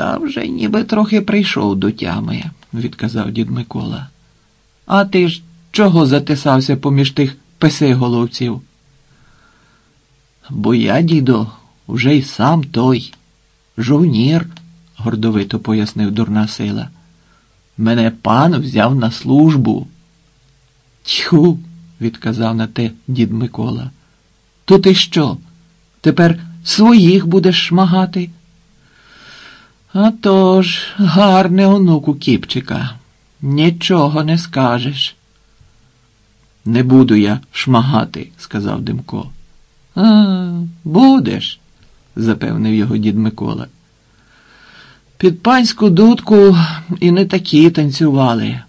Та вже ніби трохи прийшов до тями, відказав дід Микола. А ти ж чого затисався поміж тих песиголовців? Бо я, дідо, вже й сам той, жовнір, гордовито пояснив дурна сила. Мене пан взяв на службу. Тьху, відказав на те дід Микола. То ти що? Тепер своїх будеш шмагати? А тож, гарне онуку Кіпчика, нічого не скажеш. Не буду я шмагати, сказав Димко. А, будеш, запевнив його дід Микола. Під панську дудку і не такі танцювали.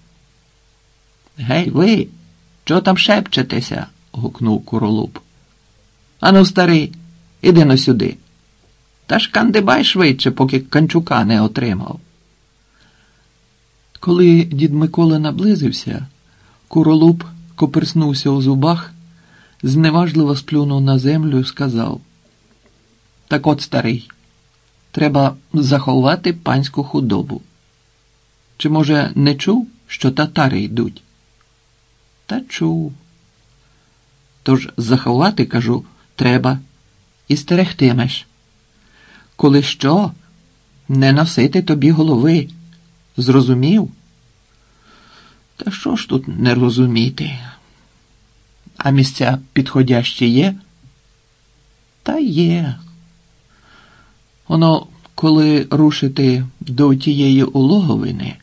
Гей, ви, чого там шепчетеся? гукнув Куролуб. Ану, старий, іди но сюди. Та ж кандибай швидше, поки канчука не отримав. Коли дід Микола наблизився, Куролуб коперснувся у зубах, зневажливо сплюнув на землю і сказав: Так от, старий, треба заховати панську худобу. Чи, може, не чув, що татари йдуть? Та чув. Тож заховати, кажу, треба і стерегтимеш. Коли що, не носити тобі голови. Зрозумів? Та що ж тут не розуміти? А місця підходящі є? Та є. Воно, коли рушити до тієї улоговини,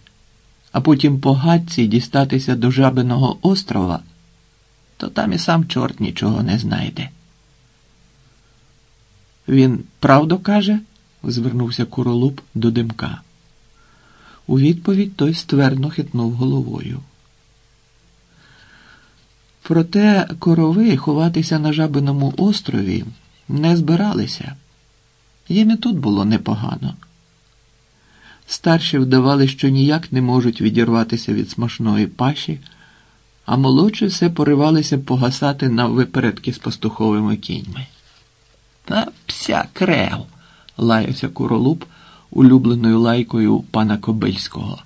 а потім по гадці дістатися до Жабиного острова, то там і сам чорт нічого не знайде. Він правду каже? Звернувся Куролуб до димка. У відповідь той ствердно хитнув головою. Проте корови ховатися на Жабиному острові не збиралися. Їм і тут було непогано. Старші вдавали, що ніяк не можуть відірватися від смачної паші, а молодші все поривалися погасати на випередки з пастуховими кіньми. Та пся крев, лаявся куролуб улюбленою лайкою пана Кобильського.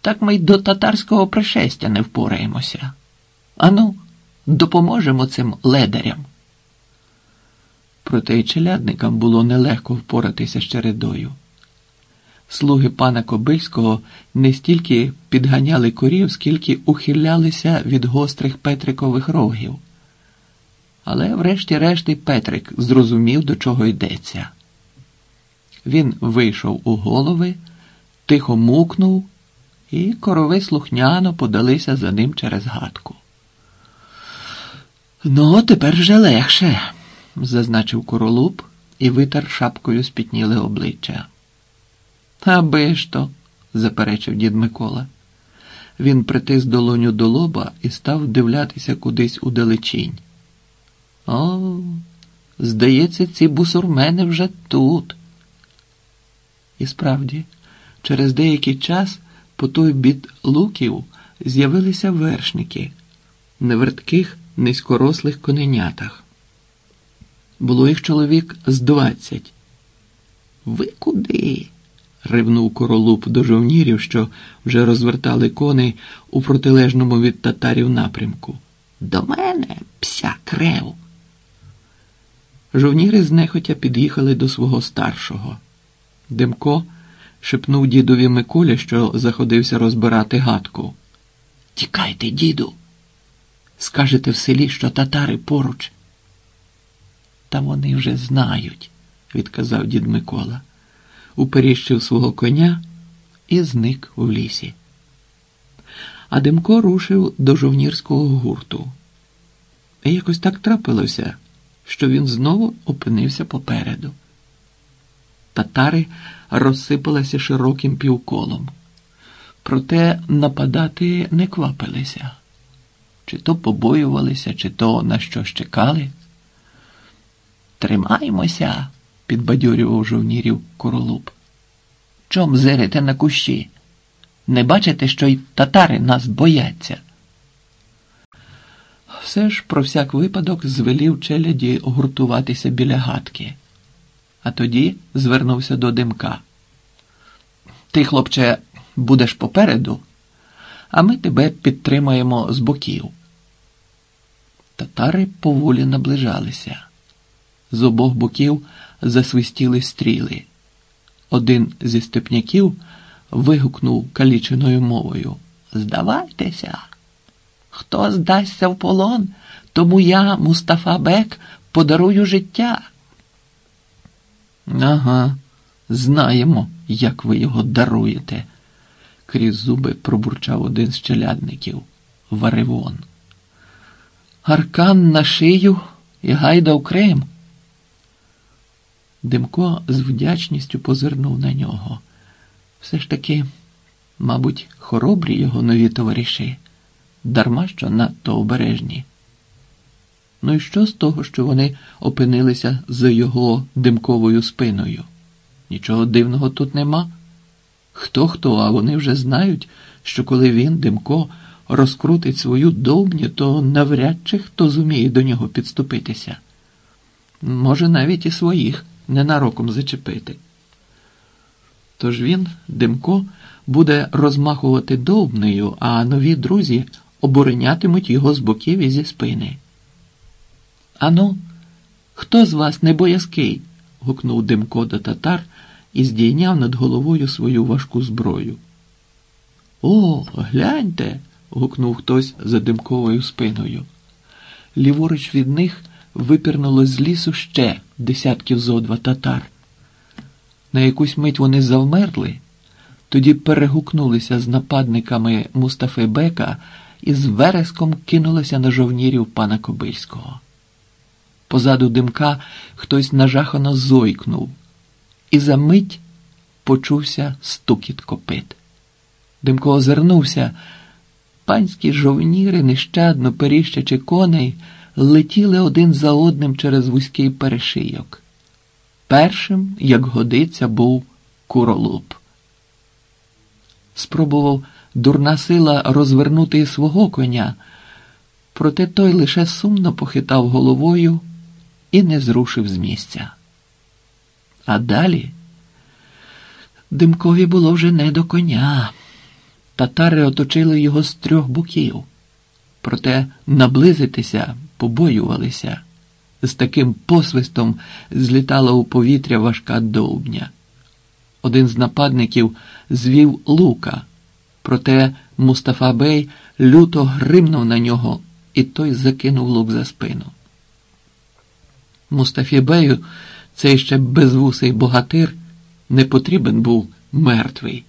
Так ми й до татарського пришестя не впораємося. Ану, допоможемо цим ледарям. Проте й челядникам було нелегко впоратися з чередою. Слуги пана Кобильського не стільки підганяли корів, скільки ухилялися від гострих Петрикових рогів. Але врешті-решт Петрик зрозумів, до чого йдеться. Він вийшов у голови, тихо мукнув, і корови слухняно подалися за ним через гадку. Ну, тепер вже легше, зазначив королуб і витер шапкою спітніле обличчя. Аби ж то, заперечив дід Микола. Він притис долоню до лоба і став дивлятися кудись у далечінь. О, здається, ці бусурмени вже тут. І справді, через деякий час по той бід луків з'явилися вершники на вертких низькорослих коненятах. Було їх чоловік з двадцять. Ви куди? ривнув королуб до жовнірів, що вже розвертали коней у протилежному від татарів напрямку. До мене, пся крев. Жовніри знехотя під'їхали до свого старшого. Демко шепнув дідові Миколі, що заходився розбирати гадку. Тікайте, діду. Скажете в селі, що татари поруч. Та вони вже знають, відказав дід Микола, уперіщив свого коня і зник у лісі. А Демко рушив до жовнірського гурту. І якось так трапилося, що він знову опинився попереду. Татари розсипалися широким півколом, проте нападати не квапилися, чи то побоювалися, чи то на що чекали. Тримаймося, підбадьорював жовнірів королуб. Чом зирите на кущі? Не бачите, що й татари нас бояться? Все ж про всяк випадок звелів челяді гуртуватися біля гадки, а тоді звернувся до димка. Ти, хлопче, будеш попереду, а ми тебе підтримаємо з боків. Татари поволі наближалися. З обох боків засвистіли стріли. Один зі степняків вигукнув каліченою мовою Здавайтеся, хто здасться в полон, тому я, Мустафа Бек, подарую життя. Ага, знаємо, як ви його даруєте, крізь зуби пробурчав один з челядників Варивон. Аркан на шию і гайда в Крим. Димко з вдячністю позирнув на нього. Все ж таки, мабуть, хоробрі його нові товариші, дарма що надто обережні. Ну і що з того, що вони опинилися за його димковою спиною? Нічого дивного тут нема. Хто хто, а вони вже знають, що коли він, Димко, розкрутить свою довбню, то навряд чи хто зуміє до нього підступитися. Може, навіть і своїх ненароком зачепити. Тож він, Димко, буде розмахувати довбнею, а нові друзі оборонятимуть його з боків і зі спини. Ану, хто з вас не боязкий? гукнув Димко до татар і здійняв над головою свою важку зброю. О, гляньте. гукнув хтось за димковою спиною. Ліворуч від них випірнуло з лісу ще десятків зо два татар. На якусь мить вони завмерли, тоді перегукнулися з нападниками Мустафи Бека і з вереском кинулися на жовнірів пана Кобильського. Позаду димка хтось нажахано зойкнув, і за мить почувся стукіт копит. Димко озирнувся. Панські жовніри, нещадно періщачи коней, летіли один за одним через вузький перешийок. Першим, як годиться, був куролуп. Спробував дурна сила розвернути свого коня, проте той лише сумно похитав головою і не зрушив з місця. А далі димкові було вже не до коня. Татари оточили його з трьох боків, проте наблизитися побоювалися. З таким посвистом злітала у повітря важка довбня. Один з нападників звів лука, проте Мустафа Бей люто гримнув на нього, і той закинув лук за спину. Мустафі Бею цей ще безвусий богатир не потрібен був мертвий.